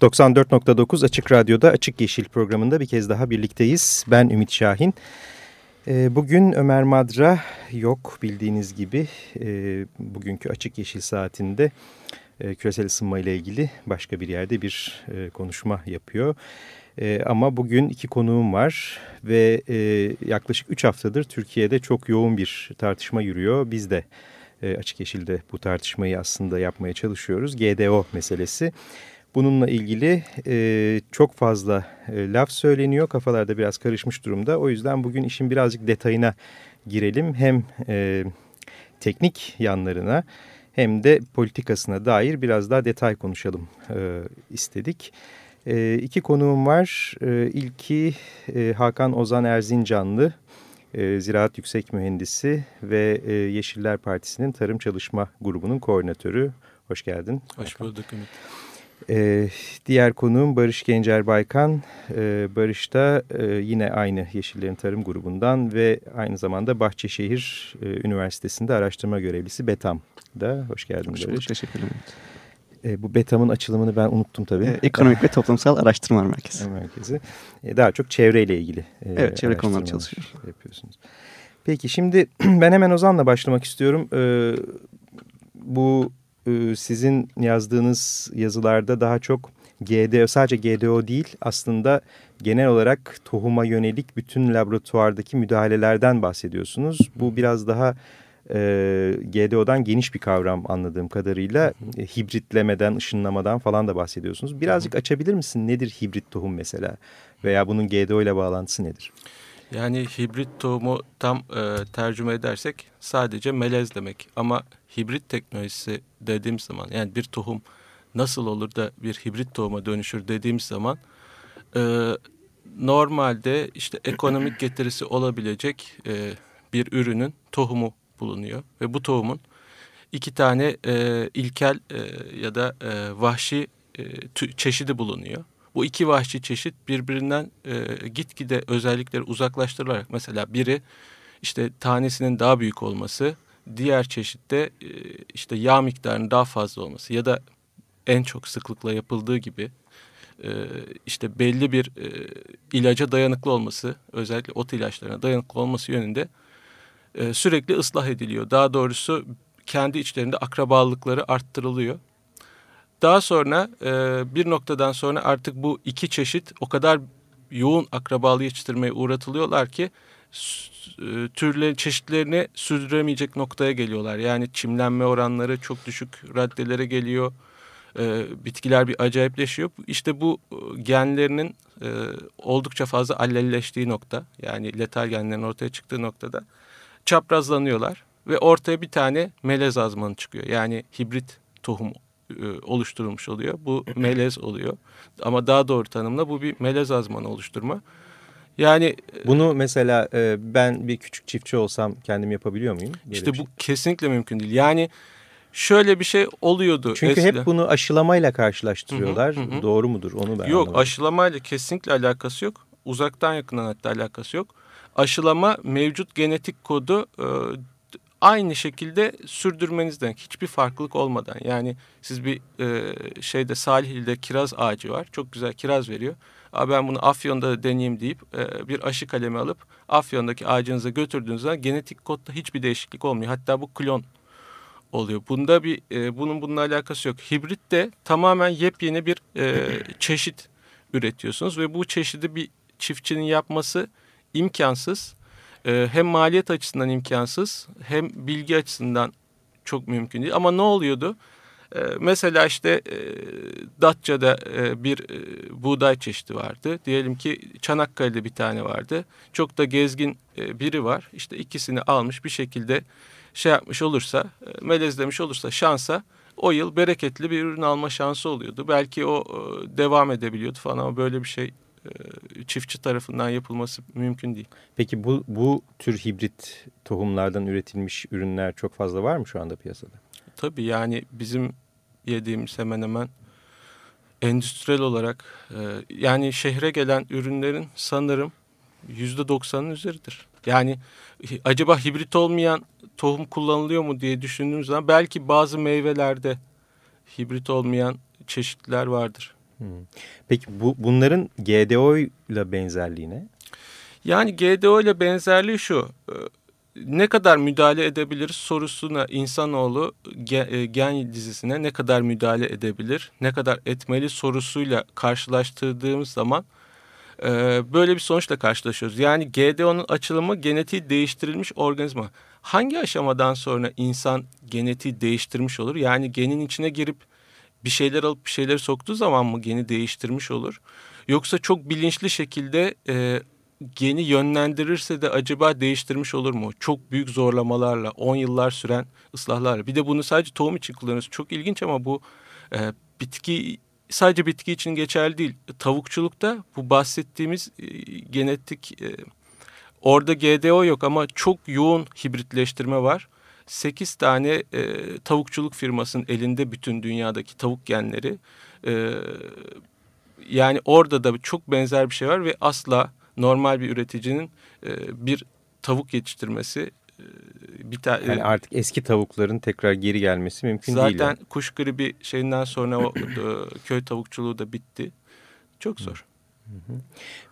...94.9 Açık Radyo'da Açık Yeşil programında bir kez daha birlikteyiz. Ben Ümit Şahin. Ee, bugün Ömer Madra yok bildiğiniz gibi. Ee, bugünkü Açık Yeşil saatinde e, küresel ısınma ile ilgili başka bir yerde bir e, konuşma yapıyor. E, ama bugün iki konuğum var ve e, yaklaşık üç haftadır Türkiye'de çok yoğun bir tartışma yürüyor. Biz de Açık Yeşil'de bu tartışmayı aslında yapmaya çalışıyoruz. GDO meselesi. Bununla ilgili e, çok fazla e, laf söyleniyor. Kafalarda biraz karışmış durumda. O yüzden bugün işin birazcık detayına girelim. Hem e, teknik yanlarına hem de politikasına dair biraz daha detay konuşalım e, istedik. E, iki konuğum var. E, ilki e, Hakan Ozan Erzincanlı, e, Ziraat Yüksek Mühendisi ve e, Yeşiller Partisi'nin Tarım Çalışma Grubu'nun koordinatörü. Hoş geldin. Hoş bulduk Ümit. Ee, diğer konuğum Barış Gencer Baykan. Ee, Barış da e, yine aynı Yeşillerin Tarım Grubu'ndan ve aynı zamanda Bahçeşehir e, Üniversitesi'nde araştırma görevlisi BETAM'da. Hoş geldin Hoş Barış. bulduk, teşekkür ederim. E, bu BETAM'ın açılımını ben unuttum tabii. Ee, Ekonomik ve Toplumsal Araştırmalar Merkezi. Merkezi. E, daha çok çevreyle ilgili. E, Evet, çevre konuları araştırmalar çalışıyor. Yapıyorsunuz. Peki şimdi ben hemen Ozan'la başlamak istiyorum. E, bu e, sizin yazdığınız yazılarda daha çok GDO sadece GDO değil aslında genel olarak tohuma yönelik bütün laboratuvardaki müdahalelerden bahsediyorsunuz. Bu biraz daha e, GDO'dan geniş bir kavram anladığım kadarıyla e, hibritlemeden, ışınlamadan falan da bahsediyorsunuz. Birazcık açabilir misin? Nedir hibrit tohum mesela? Veya bunun GDO ile bağlantısı nedir? Yani hibrit tohumu tam e, tercüme edersek sadece melez demek. Ama hibrit teknolojisi dediğim zaman yani bir tohum nasıl olur da bir hibrit tohuma dönüşür dediğim zaman e, normalde işte ekonomik getirisi olabilecek e, bir ürünün tohumu bulunuyor. Ve bu tohumun iki tane e, ilkel e, ya da e, vahşi e, çeşidi bulunuyor. Bu iki vahşi çeşit birbirinden e, gitgide özellikleri uzaklaştırılarak mesela biri işte tanesinin daha büyük olması, diğer çeşitte e, işte yağ miktarının daha fazla olması ya da en çok sıklıkla yapıldığı gibi e, işte belli bir e, ilaca dayanıklı olması, özellikle ot ilaçlarına dayanıklı olması yönünde e, sürekli ıslah ediliyor. Daha doğrusu kendi içlerinde akrabalıkları arttırılıyor. Daha sonra e, bir noktadan sonra artık bu iki çeşit o kadar yoğun akrabalığı yetiştirmeye uğratılıyorlar ki e, türleri çeşitlerini sürdüremeyecek noktaya geliyorlar. Yani çimlenme oranları çok düşük raddelere geliyor. E, bitkiler bir acayipleşiyor. İşte bu e, genlerinin e, oldukça fazla allelleştiği nokta yani letal genlerin ortaya çıktığı noktada çaprazlanıyorlar ve ortaya bir tane melez azmanı çıkıyor. Yani hibrit tohum oluşturulmuş oluyor. Bu melez oluyor. Ama daha doğru tanımla bu bir melez azmanı oluşturma. Yani Bunu mesela e, ben bir küçük çiftçi olsam kendim yapabiliyor muyum? Böyle işte bu şey? kesinlikle mümkün değil. Yani şöyle bir şey oluyordu. Çünkü eskiden. hep bunu aşılamayla karşılaştırıyorlar. Hı, hı hı. Doğru mudur onu ben Yok anlamadım. aşılamayla kesinlikle alakası yok. Uzaktan yakından hatta alakası yok. Aşılama mevcut genetik kodu e, aynı şekilde sürdürmenizden hiçbir farklılık olmadan. Yani siz bir e, şeyde Salihli'de kiraz ağacı var. Çok güzel kiraz veriyor. Aa, ben bunu Afyon'da da deneyeyim deyip e, bir aşı kalemi alıp Afyon'daki ağacınıza götürdüğünüz zaman genetik kodda hiçbir değişiklik olmuyor. Hatta bu klon oluyor. Bunda bir e, bunun bununla alakası yok. Hibrit de tamamen yepyeni bir e, çeşit üretiyorsunuz ve bu çeşidi bir çiftçinin yapması imkansız. E, hem maliyet açısından imkansız hem bilgi açısından çok mümkün değil. Ama ne oluyordu? E, mesela işte e, Datça'da e, bir e, buğday çeşidi vardı. Diyelim ki Çanakkale'de bir tane vardı. Çok da gezgin e, biri var. İşte ikisini almış bir şekilde şey yapmış olursa, e, melezlemiş olursa şansa o yıl bereketli bir ürün alma şansı oluyordu. Belki o e, devam edebiliyordu falan ama böyle bir şey çiftçi tarafından yapılması mümkün değil. Peki bu, bu tür hibrit tohumlardan üretilmiş ürünler çok fazla var mı şu anda piyasada? Tabii yani bizim yediğimiz hemen hemen endüstriyel olarak e, yani şehre gelen ürünlerin sanırım yüzde doksanın üzeridir. Yani acaba hibrit olmayan tohum kullanılıyor mu diye düşündüğümüz zaman belki bazı meyvelerde hibrit olmayan çeşitler vardır. Hmm. Peki bu bunların GDO ile benzerliği ne? Yani GDO ile benzerliği şu. E, ne kadar müdahale edebiliriz sorusuna insanoğlu e, gen dizisine ne kadar müdahale edebilir, ne kadar etmeli sorusuyla karşılaştırdığımız zaman e, böyle bir sonuçla karşılaşıyoruz. Yani GDO'nun açılımı genetiği değiştirilmiş organizma. Hangi aşamadan sonra insan genetiği değiştirmiş olur? Yani genin içine girip bir şeyler alıp bir şeyleri soktuğu zaman mı geni değiştirmiş olur? Yoksa çok bilinçli şekilde e, geni yönlendirirse de acaba değiştirmiş olur mu? Çok büyük zorlamalarla, 10 yıllar süren ıslahlarla. Bir de bunu sadece tohum için kullanıyoruz. Çok ilginç ama bu e, bitki sadece bitki için geçerli değil. Tavukçulukta bu bahsettiğimiz e, genetik e, orada GDO yok ama çok yoğun hibritleştirme var. 8 tane e, tavukçuluk firmasının elinde bütün dünyadaki tavuk genleri. E, yani orada da çok benzer bir şey var ve asla normal bir üreticinin e, bir tavuk yetiştirmesi e, bir ta yani artık eski tavukların tekrar geri gelmesi mümkün zaten değil. Zaten yani. kuş gribi şeyinden sonra o e, köy tavukçuluğu da bitti. Çok zor.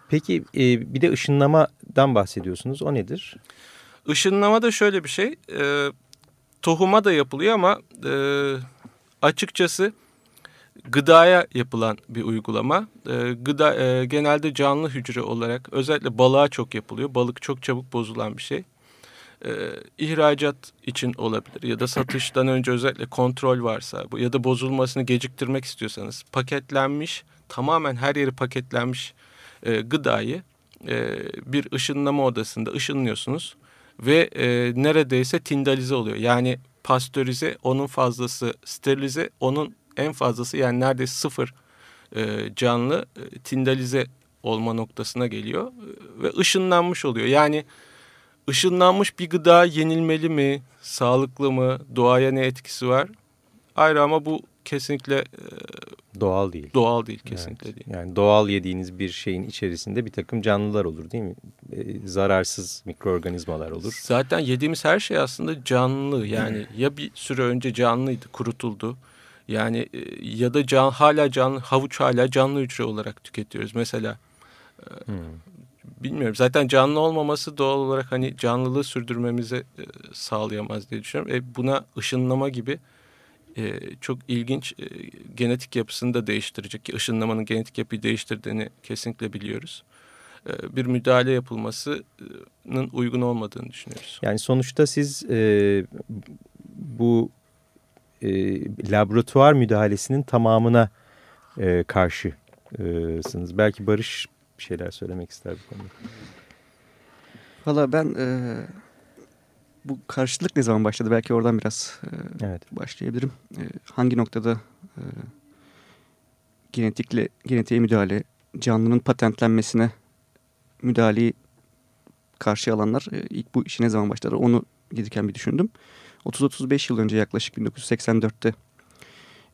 Peki e, bir de ışınlamadan bahsediyorsunuz. O nedir? Işınlama da şöyle bir şey. Tohuma da yapılıyor ama e, açıkçası gıdaya yapılan bir uygulama. E, gıda e, genelde canlı hücre olarak özellikle balığa çok yapılıyor. Balık çok çabuk bozulan bir şey. E, ihracat için olabilir ya da satıştan önce özellikle kontrol varsa ya da bozulmasını geciktirmek istiyorsanız paketlenmiş tamamen her yeri paketlenmiş e, gıdayı e, bir ışınlama odasında ışınlıyorsunuz ve e, neredeyse tindalize oluyor. Yani pastörize onun fazlası sterilize onun en fazlası yani neredeyse sıfır e, canlı e, tindalize olma noktasına geliyor e, ve ışınlanmış oluyor. Yani ışınlanmış bir gıda yenilmeli mi, sağlıklı mı, doğaya ne etkisi var? Ayrı ama bu kesinlikle e, doğal değil. Doğal değil kesinlikle evet. değil. Yani doğal yediğiniz bir şeyin içerisinde bir takım canlılar olur değil mi? E, zararsız mikroorganizmalar olur. Zaten yediğimiz her şey aslında canlı. Yani ya bir süre önce canlıydı, kurutuldu yani e, ya da can, hala canlı havuç hala canlı hücre olarak tüketiyoruz. Mesela e, hmm. bilmiyorum zaten canlı olmaması doğal olarak hani canlılığı sürdürmemizi e, sağlayamaz diye düşünüyorum. E, buna ışınlama gibi e, çok ilginç e, genetik yapısını da değiştirecek ki ışınlamanın genetik yapıyı değiştirdiğini kesinlikle biliyoruz. E, bir müdahale yapılmasının uygun olmadığını düşünüyoruz. Yani sonuçta siz e, bu e, laboratuvar müdahalesinin tamamına e, karşısınız. Belki Barış bir şeyler söylemek ister bu konuda. Valla ben e, bu karşılık ne zaman başladı? Belki oradan biraz e, evet. başlayabilirim. E, hangi noktada e, genetikle genetiğe müdahale, canlının patentlenmesine müdahaleyi karşı alanlar e, ilk bu işi ne zaman başladı? Onu giderken bir düşündüm. 30-35 yıl önce yaklaşık 1984'te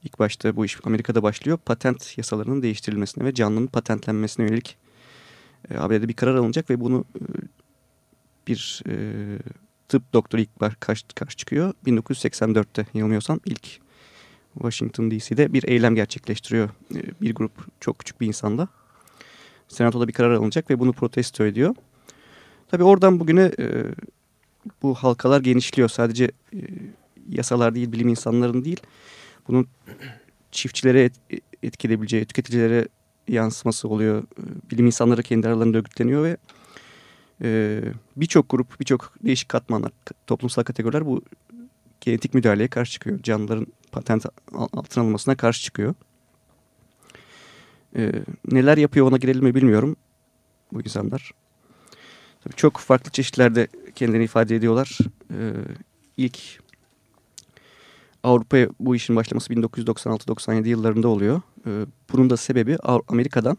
ilk başta bu iş Amerika'da başlıyor. Patent yasalarının değiştirilmesine ve canlının patentlenmesine yönelik e, ABD'de bir karar alınacak ve bunu e, bir e, tıp doktoru ilk karşı, karşı çıkıyor. 1984'te yanılmıyorsam ilk Washington DC'de bir eylem gerçekleştiriyor. E, bir grup çok küçük bir insanda. Senatoda bir karar alınacak ve bunu protesto ediyor. Tabii oradan bugüne e, bu halkalar genişliyor. Sadece e, yasalar değil, bilim insanların değil. Bunun çiftçilere et, etkileyebileceği, tüketicilere yansıması oluyor. E, bilim insanları kendi aralarında örgütleniyor ve e, birçok grup, birçok değişik katmanlar, toplumsal kategoriler bu genetik müdahaleye karşı çıkıyor. Canlıların patent altına alınmasına karşı çıkıyor. E, neler yapıyor ona girelim mi bilmiyorum bu insanlar. Tabii çok farklı çeşitlerde kendini ifade ediyorlar. Ee, ilk Avrupa'ya bu işin başlaması 1996-97 yıllarında oluyor. E, bunun da sebebi Amerika'dan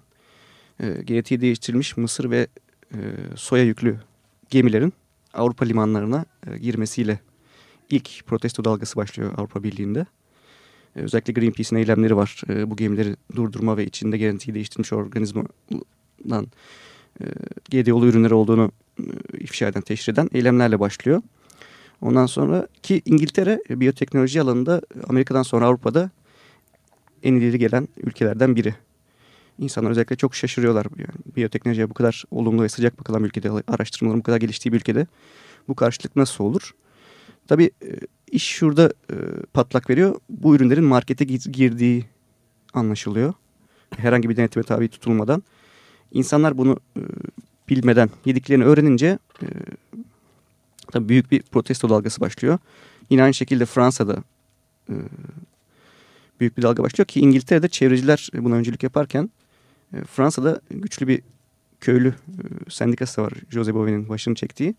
e, genetiği değiştirilmiş mısır ve e, soya yüklü gemilerin Avrupa limanlarına e, girmesiyle ilk protesto dalgası başlıyor Avrupa Birliği'nde. E, özellikle Greenpeace'in eylemleri var. Bu gemileri durdurma ve içinde genetiği değiştirilmiş organizmadan e, GDO'lu ürünler olduğunu ifşa eden, teşhir eden eylemlerle başlıyor. Ondan sonra ki İngiltere biyoteknoloji alanında Amerika'dan sonra Avrupa'da en ileri gelen ülkelerden biri. İnsanlar özellikle çok şaşırıyorlar. Yani biyoteknolojiye bu kadar olumlu ve sıcak bakılan bir ülkede, araştırmaların bu kadar geliştiği bir ülkede bu karşılık nasıl olur? Tabii e, iş şurada e, patlak veriyor. Bu ürünlerin markete girdiği anlaşılıyor. Herhangi bir denetime tabi tutulmadan. İnsanlar bunu e, bilmeden yediklerini öğrenince tabii büyük bir protesto dalgası başlıyor. Yine aynı şekilde Fransa'da büyük bir dalga başlıyor ki İngiltere'de çevreciler buna öncülük yaparken Fransa'da güçlü bir köylü sendikası var. Jose Bove'nin başını çektiği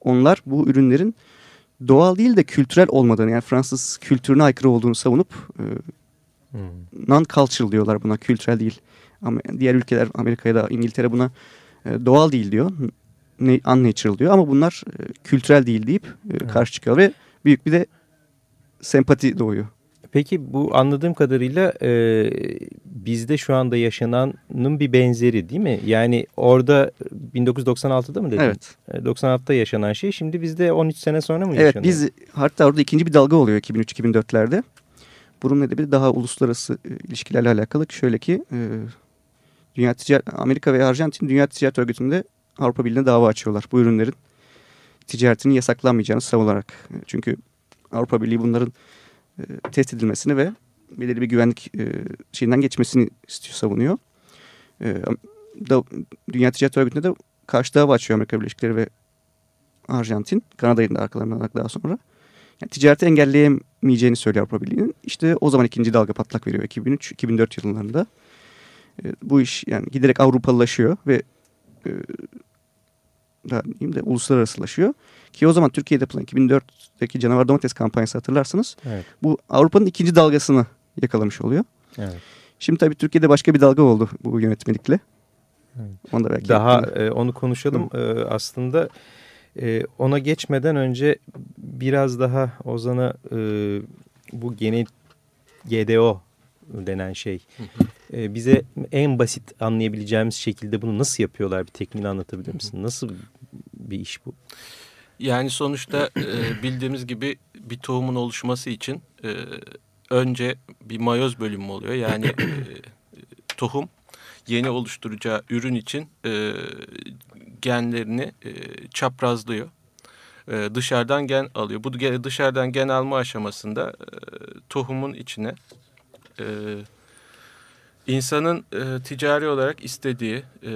onlar bu ürünlerin doğal değil de kültürel olmadığını yani Fransız kültürüne aykırı olduğunu savunup e, hmm. non-cultural diyorlar buna kültürel değil. Ama diğer ülkeler Amerika ya da İngiltere buna e, doğal değil diyor. Unnatural diyor ama bunlar e, kültürel değil deyip e, karşı çıkıyor ve büyük bir de sempati doğuyor. Peki bu anladığım kadarıyla e, bizde şu anda yaşananın bir benzeri değil mi? Yani orada 1996'da mı dedin? Evet. 96'da yaşanan şey şimdi bizde 13 sene sonra mı evet, yaşanıyor? Evet biz hatta orada ikinci bir dalga oluyor 2003-2004'lerde. Bunun nedeni daha uluslararası e, ilişkilerle alakalı. Şöyle ki e, Dünya Ticaret, Amerika ve Arjantin Dünya Ticaret Örgütü'nde Avrupa Birliği'ne dava açıyorlar. Bu ürünlerin ticaretinin yasaklanmayacağını savunarak. Çünkü Avrupa Birliği bunların e, test edilmesini ve belirli bir güvenlik e, şeyinden geçmesini istiyor, savunuyor. E, da, Dünya Ticaret Örgütü'nde de karşı dava açıyor Amerika Birleşik Devletleri ve Arjantin. Kanada'yı da arkalarından daha sonra. Yani ticareti engelleyemeyeceğini söylüyor Avrupa Birliği'nin. İşte o zaman ikinci dalga patlak veriyor 2003-2004 yıllarında. E, bu iş yani giderek Avrupalılaşıyor ve e, daha diyeyim de uluslararasılaşıyor. Ki o zaman Türkiye'de yapılan 2004'teki canavar domates kampanyası hatırlarsanız evet. bu Avrupa'nın ikinci dalgasını yakalamış oluyor. Evet. Şimdi tabii Türkiye'de başka bir dalga oldu bu yönetmelikle. Evet. Onu da belki Daha e, onu konuşalım. E, aslında e, ona geçmeden önce biraz daha Ozan'a e, bu gene GDO denen şey. E, bize en basit anlayabileceğimiz şekilde bunu nasıl yapıyorlar bir tekniğini anlatabilir misin? Nasıl bir iş bu? Yani sonuçta e, bildiğimiz gibi bir tohumun oluşması için e, önce bir mayoz bölümü oluyor. Yani e, tohum yeni oluşturacağı ürün için e, genlerini e, çaprazlıyor. E, dışarıdan gen alıyor. Bu dışarıdan gen alma aşamasında e, tohumun içine e, insanın e, ticari olarak istediği e,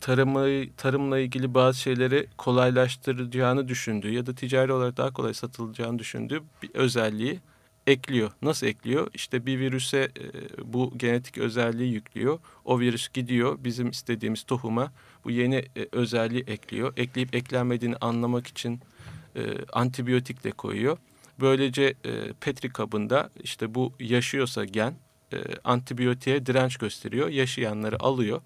tarımı, tarımla ilgili bazı şeyleri kolaylaştıracağını düşündüğü ya da ticari olarak daha kolay satılacağını düşündüğü bir özelliği ekliyor. Nasıl ekliyor? İşte bir virüse e, bu genetik özelliği yüklüyor. O virüs gidiyor bizim istediğimiz tohuma bu yeni e, özelliği ekliyor. Ekleyip eklenmediğini anlamak için e, antibiyotik de koyuyor. Böylece e, Petri kabında işte bu yaşıyorsa gen antibiyotiğe direnç gösteriyor. Yaşayanları alıyor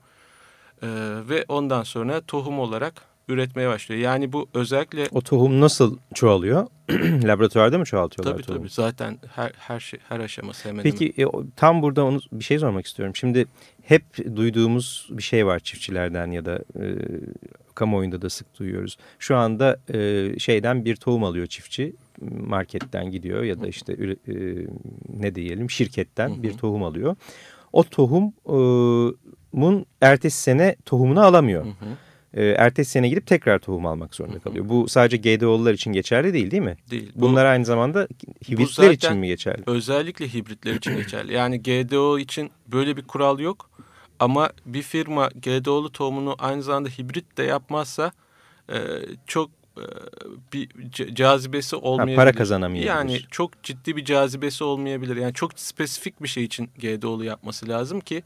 e, ve ondan sonra tohum olarak üretmeye başlıyor. Yani bu özellikle... O tohum nasıl çoğalıyor? Laboratuvarda mı çoğaltıyorlar tabii, tohumu? Tabii zaten her, her, şey, her aşaması hemen Peki hemen. E, tam burada onu bir şey sormak istiyorum. Şimdi hep duyduğumuz bir şey var çiftçilerden ya da e, kamuoyunda da sık duyuyoruz. Şu anda e, şeyden bir tohum alıyor çiftçi marketten gidiyor ya da işte e, ne diyelim şirketten bir tohum alıyor. O tohumun ertesi sene tohumunu alamıyor. Hı hı e, ertesi sene gidip tekrar tohum almak zorunda kalıyor. Bu sadece GDO'lular için geçerli değil değil mi? Değil. Bunlar bu, aynı zamanda hibritler için mi geçerli? Özellikle hibritler için geçerli. Yani GDO için böyle bir kural yok. Ama bir firma GDO'lu tohumunu aynı zamanda hibrit de yapmazsa e, çok e, bir cazibesi olmayabilir. Ha, para kazanamayabilir. Yani çok ciddi bir cazibesi olmayabilir. Yani çok spesifik bir şey için GDO'lu yapması lazım ki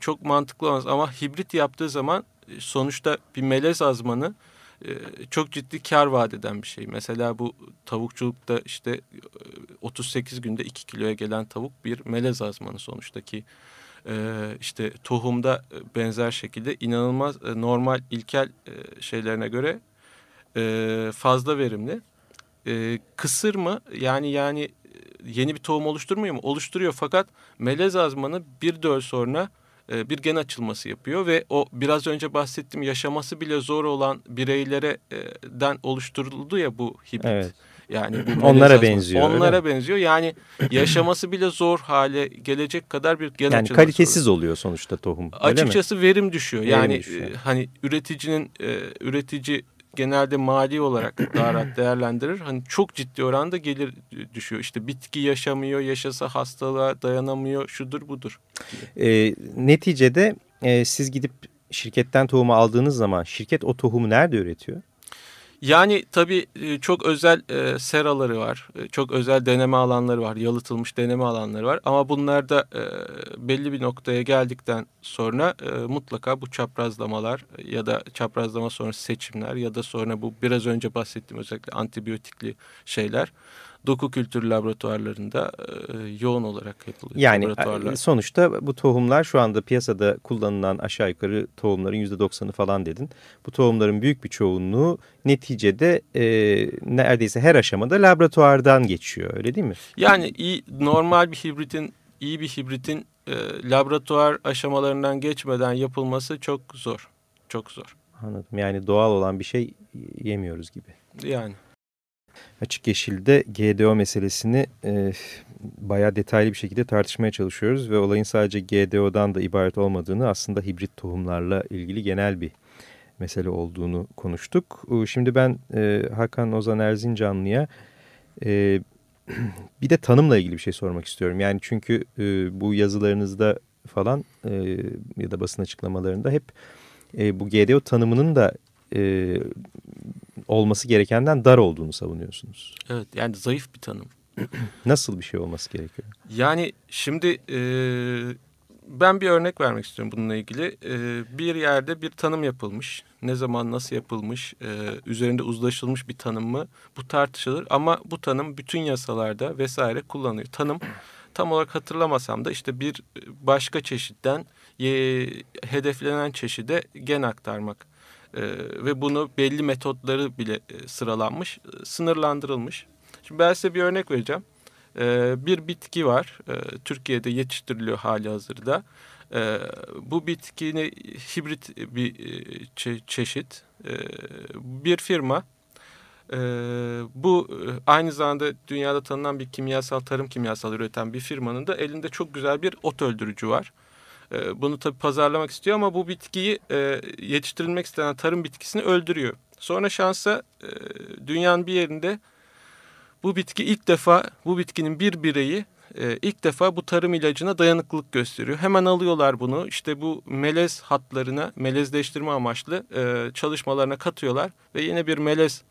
çok mantıklı olmaz. Ama hibrit yaptığı zaman sonuçta bir melez azmanı e, çok ciddi kar vaat eden bir şey. Mesela bu tavukçulukta işte 38 e, günde 2 kiloya gelen tavuk bir melez azmanı sonuçtaki e, işte tohumda benzer şekilde inanılmaz normal ilkel şeylerine göre fazla verimli. Kısır mı yani yani yeni bir tohum oluşturmuyor mu? Oluşturuyor fakat melez azmanı bir döl sonra e, bir gen açılması yapıyor ve o biraz önce bahsettiğim yaşaması bile zor olan bireylerden oluşturuldu ya bu hibrit. Evet. Yani bu onlara benziyor. Onlara benziyor. Yani yaşaması bile zor hale gelecek kadar bir gen yani kalitesiz olur. oluyor sonuçta tohum. Açıkçası mi? verim düşüyor. Verim yani düşüyor. E, hani üreticinin e, üretici genelde mali olarak daha değerlendirir. Hani çok ciddi oranda gelir düşüyor. İşte bitki yaşamıyor, yaşasa hastalığa dayanamıyor, şudur budur. E, neticede e, siz gidip şirketten tohumu aldığınız zaman şirket o tohumu nerede üretiyor? Yani tabii e, çok özel e, seraları var, e, çok özel deneme alanları var, yalıtılmış deneme alanları var. Ama bunlar da belli bir noktaya geldikten sonra mutlaka bu çaprazlamalar ya da çaprazlama sonrası seçimler ya da sonra bu biraz önce bahsettiğim özellikle antibiyotikli şeyler doku kültür laboratuvarlarında e, yoğun olarak yapılıyor. Yani sonuçta bu tohumlar şu anda piyasada kullanılan aşağı yukarı tohumların %90'ı falan dedin. Bu tohumların büyük bir çoğunluğu neticede e, neredeyse her aşamada laboratuvardan geçiyor öyle değil mi? Yani iyi, normal bir hibritin iyi bir hibritin e, laboratuvar aşamalarından geçmeden yapılması çok zor. Çok zor. Anladım. Yani doğal olan bir şey yemiyoruz gibi. Yani. Açık Yeşil'de GDO meselesini e, bayağı detaylı bir şekilde tartışmaya çalışıyoruz ve olayın sadece GDO'dan da ibaret olmadığını aslında hibrit tohumlarla ilgili genel bir mesele olduğunu konuştuk. Şimdi ben e, Hakan Ozan Erzincanlı'ya e, bir de tanımla ilgili bir şey sormak istiyorum. Yani çünkü e, bu yazılarınızda falan e, ya da basın açıklamalarında hep e, bu GDO tanımının da e, olması gerekenden dar olduğunu savunuyorsunuz. Evet yani zayıf bir tanım. Nasıl bir şey olması gerekiyor? Yani şimdi e, ben bir örnek vermek istiyorum bununla ilgili. E, bir yerde bir tanım yapılmış. Ne zaman nasıl yapılmış, e, üzerinde uzlaşılmış bir tanım mı bu tartışılır. Ama bu tanım bütün yasalarda vesaire kullanılıyor. Tanım tam olarak hatırlamasam da işte bir başka çeşitten e, hedeflenen çeşide gen aktarmak e, ve bunu belli metotları bile e, sıralanmış, e, sınırlandırılmış. Şimdi ben size bir örnek vereceğim. E, bir bitki var, e, Türkiye'de yetiştiriliyor hali hazırda. Bu bitkini hibrit bir e, çe çeşit bir firma bu aynı zamanda dünyada tanınan bir kimyasal tarım kimyasal üreten bir firmanın da elinde çok güzel bir ot öldürücü var. E, bunu tabii pazarlamak istiyor ama bu bitkiyi e, yetiştirilmek istenen tarım bitkisini öldürüyor. Sonra şansa e, dünyanın bir yerinde bu bitki ilk defa bu bitkinin bir bireyi e, ilk defa bu tarım ilacına dayanıklılık gösteriyor. Hemen alıyorlar bunu işte bu melez hatlarına melezleştirme amaçlı çalışmalarına katıyorlar ve yine bir melez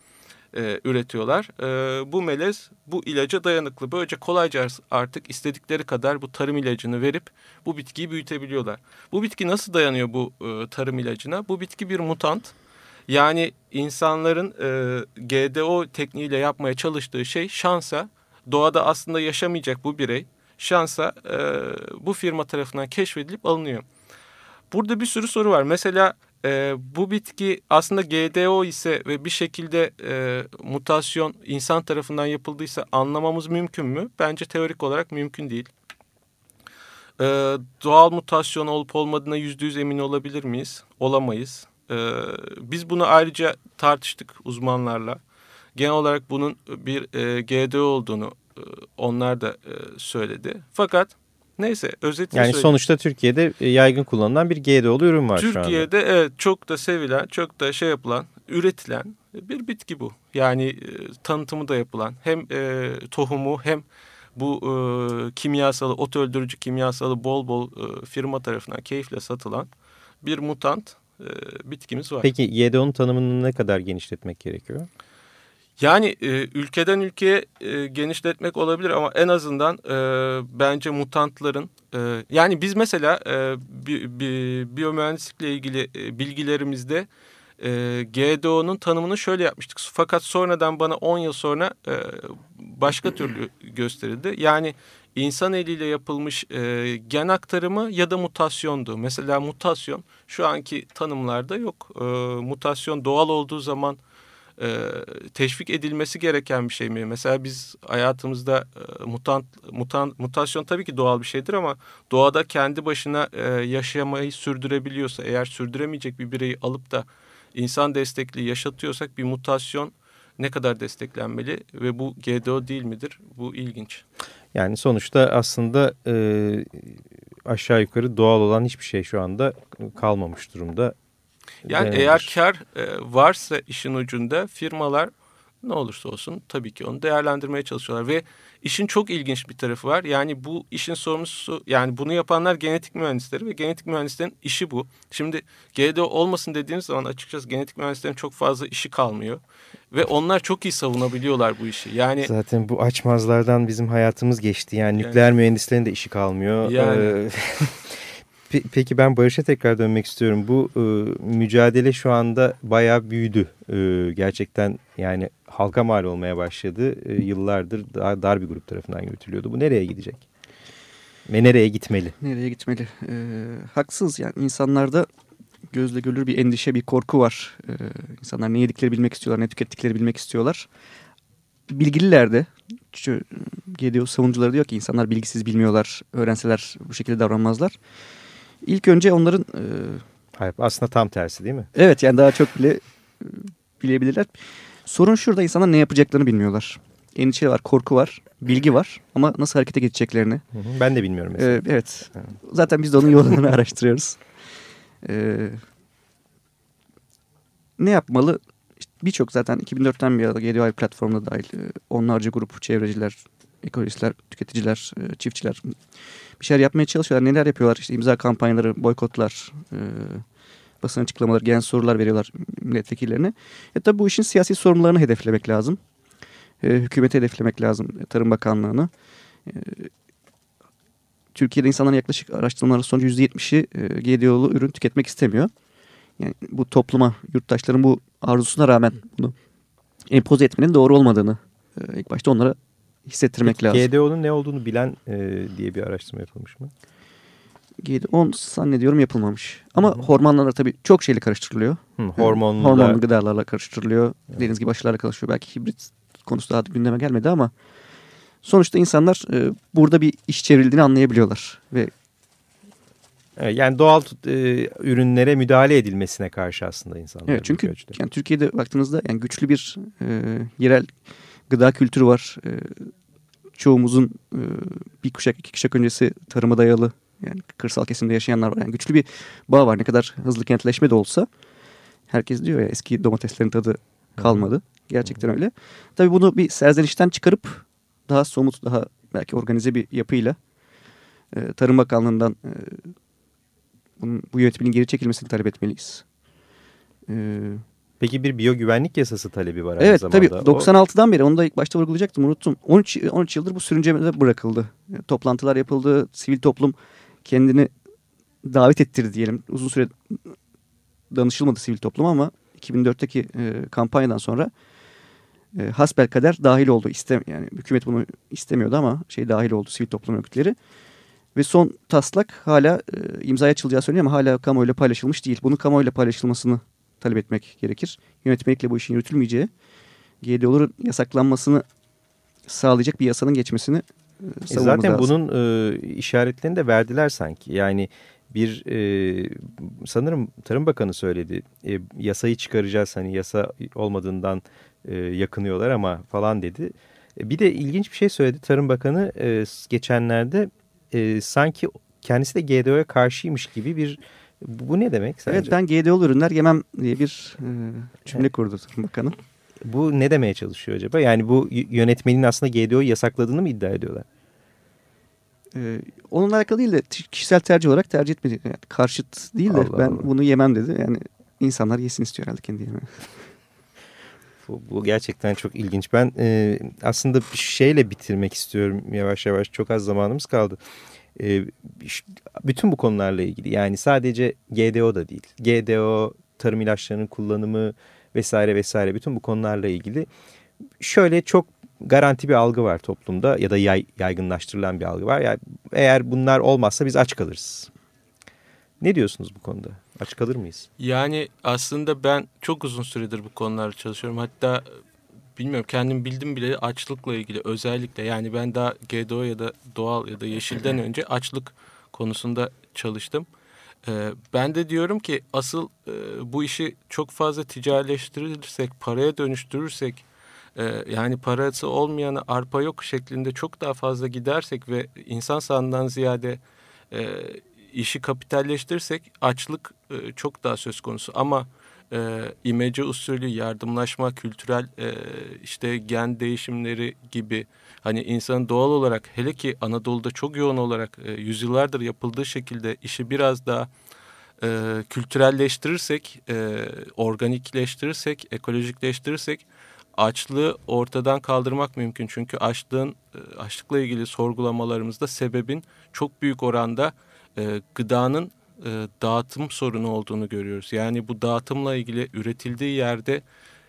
e, üretiyorlar. E, bu melez bu ilaca dayanıklı. Böylece kolayca artık istedikleri kadar bu tarım ilacını verip bu bitkiyi büyütebiliyorlar. Bu bitki nasıl dayanıyor bu e, tarım ilacına? Bu bitki bir mutant. Yani insanların e, GDO tekniğiyle yapmaya çalıştığı şey şansa doğada aslında yaşamayacak bu birey şansa e, bu firma tarafından keşfedilip alınıyor. Burada bir sürü soru var. Mesela e, bu bitki aslında GDO ise ve bir şekilde e, mutasyon insan tarafından yapıldıysa anlamamız mümkün mü? Bence teorik olarak mümkün değil. E, doğal mutasyon olup olmadığına yüzde yüz emin olabilir miyiz? Olamayız. E, biz bunu ayrıca tartıştık uzmanlarla. Genel olarak bunun bir e, GDO olduğunu e, onlar da e, söyledi. Fakat Neyse özetini Yani söyleyeyim. sonuçta Türkiye'de e, yaygın kullanılan bir GDO'lu ürün var Türkiye'de, şu anda. Türkiye'de evet çok da sevilen, çok da şey yapılan, üretilen bir bitki bu. Yani e, tanıtımı da yapılan hem e, tohumu hem bu e, kimyasalı, ot öldürücü kimyasalı bol bol e, firma tarafından keyifle satılan bir mutant e, bitkimiz var. Peki GDO'nun tanımını ne kadar genişletmek gerekiyor? Yani e, ülkeden ülkeye e, genişletmek olabilir ama en azından e, bence mutantların e, yani biz mesela e, bi, bi, biyomühendislikle ilgili e, bilgilerimizde e, GDO'nun tanımını şöyle yapmıştık. Fakat sonradan bana 10 yıl sonra e, başka türlü gösterildi. Yani insan eliyle yapılmış e, gen aktarımı ya da mutasyondu. Mesela mutasyon şu anki tanımlarda yok. E, mutasyon doğal olduğu zaman e, teşvik edilmesi gereken bir şey mi? Mesela biz hayatımızda e, mutant, mutant, mutasyon tabii ki doğal bir şeydir ama doğada kendi başına e, yaşamayı sürdürebiliyorsa eğer sürdüremeyecek bir bireyi alıp da insan destekli yaşatıyorsak bir mutasyon ne kadar desteklenmeli ve bu GDO değil midir? Bu ilginç. Yani sonuçta aslında e, aşağı yukarı doğal olan hiçbir şey şu anda kalmamış durumda. Yani Denilir. eğer kar e, varsa işin ucunda firmalar ne olursa olsun tabii ki onu değerlendirmeye çalışıyorlar ve işin çok ilginç bir tarafı var. Yani bu işin sorumlusu yani bunu yapanlar genetik mühendisleri ve genetik mühendislerin işi bu. Şimdi GDO olmasın dediğiniz zaman açıkçası genetik mühendislerin çok fazla işi kalmıyor. Ve onlar çok iyi savunabiliyorlar bu işi. Yani Zaten bu açmazlardan bizim hayatımız geçti. Yani, yani nükleer mühendislerin de işi kalmıyor. Yani. Ee, Peki ben Barış'a tekrar dönmek istiyorum. Bu e, mücadele şu anda bayağı büyüdü. E, gerçekten yani halka mal olmaya başladı. E, yıllardır dar, dar bir grup tarafından yürütülüyordu. Bu nereye gidecek? Ve nereye gitmeli? Nereye gitmeli? E, haksız yani insanlarda gözle görülür bir endişe, bir korku var. E, insanlar ne yedikleri bilmek istiyorlar, ne tükettikleri bilmek istiyorlar. Bilgililer de GDO savunucuları diyor ki insanlar bilgisiz bilmiyorlar, öğrenseler bu şekilde davranmazlar. İlk önce onların... E, Hayır, aslında tam tersi değil mi? Evet yani daha çok bile e, bilebilirler. Sorun şurada insanlar ne yapacaklarını bilmiyorlar. Endişe var, korku var, bilgi var ama nasıl harekete geçeceklerini. Ben de bilmiyorum mesela. Ee, evet. Zaten biz de onun yollarını araştırıyoruz. Ee, ne yapmalı? İşte Birçok zaten 2004'ten bir arada GDI platformuna dahil e, onlarca grup çevreciler, ekolojistler, tüketiciler, e, çiftçiler bir şeyler yapmaya çalışıyorlar. Neler yapıyorlar? İşte imza kampanyaları, boykotlar, e, basın açıklamaları, gen sorular veriyorlar milletvekillerine. E tabi bu işin siyasi sorunlarını hedeflemek lazım. E, hükümeti hedeflemek lazım, Tarım Bakanlığı'nı. Türkiye'de insanların yaklaşık araştırmaların sonucu %70'i e, GDO'lu ürün tüketmek istemiyor. Yani bu topluma, yurttaşların bu arzusuna rağmen bunu empoze etmenin doğru olmadığını ilk başta onlara hissettirmek Peki, lazım. GDO'nun ne olduğunu bilen e, diye bir araştırma yapılmış mı? GDO zannediyorum yapılmamış. Ama Hı. hormonlarla tabii çok şeyle karıştırılıyor. Hı, hormonlu, hormonlu gıdalarla karıştırılıyor. Evet. Deniz gibi aşılarla karıştırılıyor. Belki hibrit konusu daha gündeme gelmedi ama sonuçta insanlar e, burada bir iş çevrildiğini anlayabiliyorlar ve yani doğal e, ürünlere müdahale edilmesine karşı aslında insanlar. Evet çünkü yani Türkiye'de baktığınızda yani güçlü bir e, yerel gıda kültürü var. E, çoğumuzun e, bir kuşak iki kuşak öncesi tarıma dayalı yani kırsal kesimde yaşayanlar var. Yani güçlü bir bağ var. Ne kadar hızlı kentleşme de olsa herkes diyor ya eski domateslerin tadı kalmadı. Gerçekten öyle. Tabii bunu bir serzenişten çıkarıp daha somut, daha belki organize bir yapıyla e, Tarım Bakanlığı'ndan e, bunun, bu yönetimin geri çekilmesini talep etmeliyiz. E, Peki bir biyogüvenlik yasası talebi var evet, aynı zamanda. Evet tabii 96'dan beri onu da ilk başta vurgulayacaktım unuttum. 13, 13 yıldır bu sürüncemede bırakıldı. Yani toplantılar yapıldı, sivil toplum kendini davet ettirdi diyelim. Uzun süre danışılmadı sivil toplum ama 2004'teki e, kampanyadan sonra e, hasbel kader dahil oldu. İstem yani hükümet bunu istemiyordu ama şey dahil oldu sivil toplum örgütleri. Ve son taslak hala e, imzaya açılacağı söyleniyor ama hala kamuoyuyla paylaşılmış değil. Bunun kamuoyuyla paylaşılmasını talep etmek gerekir. Yönetmelikle bu işin yürütülmeyeceği, GDO'ların yasaklanmasını sağlayacak bir yasanın geçmesini e, e Zaten lazım. bunun e, işaretlerini de verdiler sanki. Yani bir e, sanırım Tarım Bakanı söyledi. E, yasayı çıkaracağız hani yasa olmadığından e, yakınıyorlar ama falan dedi. E, bir de ilginç bir şey söyledi Tarım Bakanı e, geçenlerde e, sanki kendisi de GDO'ya karşıymış gibi bir bu ne demek sence? Evet ben GDO'lu ürünler yemem diye bir e, cümle evet. kurdu Tarım Bakanı. Bu ne demeye çalışıyor acaba? Yani bu yönetmenin aslında GDO'yu yasakladığını mı iddia ediyorlar? Ee, onunla alakalı değil de kişisel tercih olarak tercih etmedi. Yani karşıt değil de Allah ben Allah. bunu yemem dedi. Yani insanlar yesin istiyor herhalde kendi yemeği. bu, bu gerçekten çok ilginç. Ben e, aslında bir şeyle bitirmek istiyorum yavaş yavaş. Çok az zamanımız kaldı. E, bütün bu konularla ilgili yani sadece GDO da değil. GDO, tarım ilaçlarının kullanımı vesaire vesaire bütün bu konularla ilgili şöyle çok garanti bir algı var toplumda ya da yay, yaygınlaştırılan bir algı var. Yani eğer bunlar olmazsa biz aç kalırız. Ne diyorsunuz bu konuda? Aç kalır mıyız? Yani aslında ben çok uzun süredir bu konularla çalışıyorum. Hatta bilmiyorum kendim bildim bile açlıkla ilgili özellikle yani ben daha GDO ya da doğal ya da yeşilden önce açlık konusunda çalıştım. Ee, ben de diyorum ki asıl e, bu işi çok fazla ticarileştirirsek, paraya dönüştürürsek e, yani parası olmayanı arpa yok şeklinde çok daha fazla gidersek ve insan sağlığından ziyade e, işi kapitalleştirirsek açlık e, çok daha söz konusu. Ama e, imece usulü, yardımlaşma, kültürel e, işte gen değişimleri gibi hani insanın doğal olarak hele ki Anadolu'da çok yoğun olarak e, yüzyıllardır yapıldığı şekilde işi biraz daha e, kültürelleştirirsek, e, organikleştirirsek, ekolojikleştirirsek açlığı ortadan kaldırmak mümkün. Çünkü açlığın e, açlıkla ilgili sorgulamalarımızda sebebin çok büyük oranda e, gıdanın e, dağıtım sorunu olduğunu görüyoruz. Yani bu dağıtımla ilgili üretildiği yerde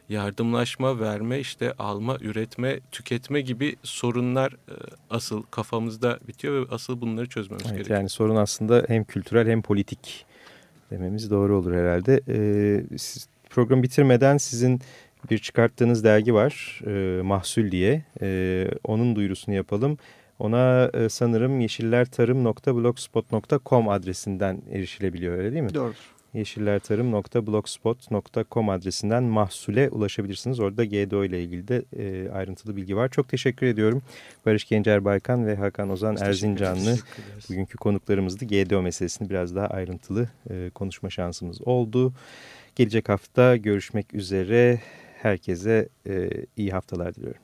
yardımlaşma, verme, işte alma, üretme, tüketme gibi sorunlar e, asıl kafamızda bitiyor ve asıl bunları çözmemiz evet, gerekiyor. Yani sorun aslında hem kültürel hem politik dememiz doğru olur herhalde. Ee, siz, program bitirmeden sizin bir çıkarttığınız dergi var e, Mahsul diye. E, onun duyurusunu yapalım. Ona e, sanırım yeşillertarım.blogspot.com adresinden erişilebiliyor öyle değil mi? Doğru. yeşillertarım.blogspot.com adresinden mahsule ulaşabilirsiniz. Orada GDO ile ilgili de e, ayrıntılı bilgi var. Çok teşekkür ediyorum. Barış Gencer Baykan ve Hakan Ozan Biz Erzincanlı bugünkü konuklarımızdı. GDO meselesini biraz daha ayrıntılı e, konuşma şansımız oldu. Gelecek hafta görüşmek üzere. Herkese e, iyi haftalar diliyorum.